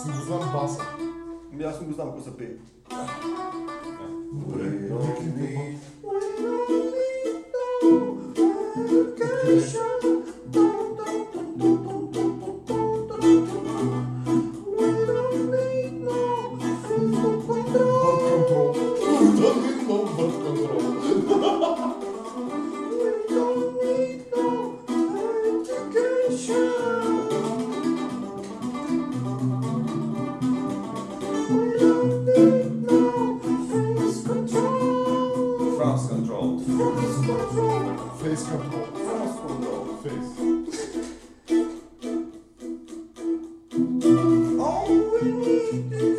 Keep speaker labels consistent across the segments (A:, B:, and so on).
A: Să guzlam basa.
B: Ja sam go znam ko se peje.
A: Birth control. Birth control.
C: France control.
A: Face control. Face.
C: Just a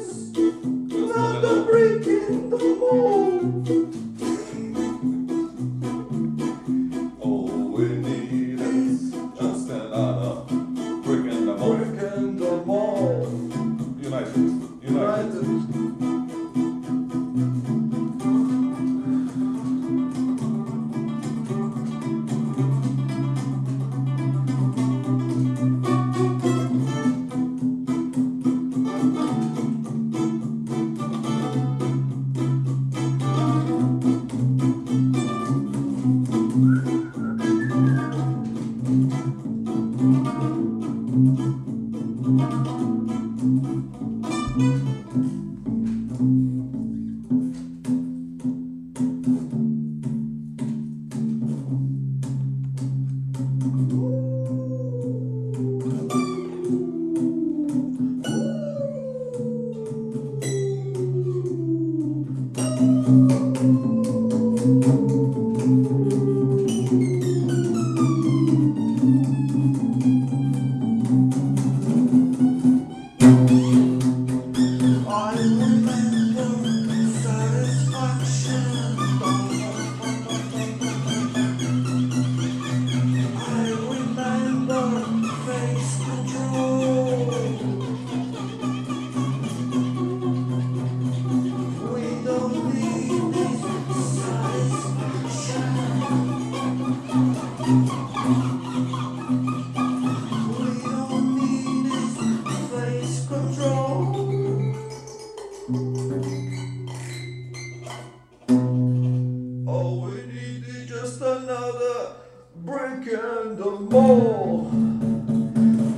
C: breaking the
B: mold,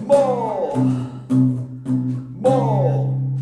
B: mold, mold.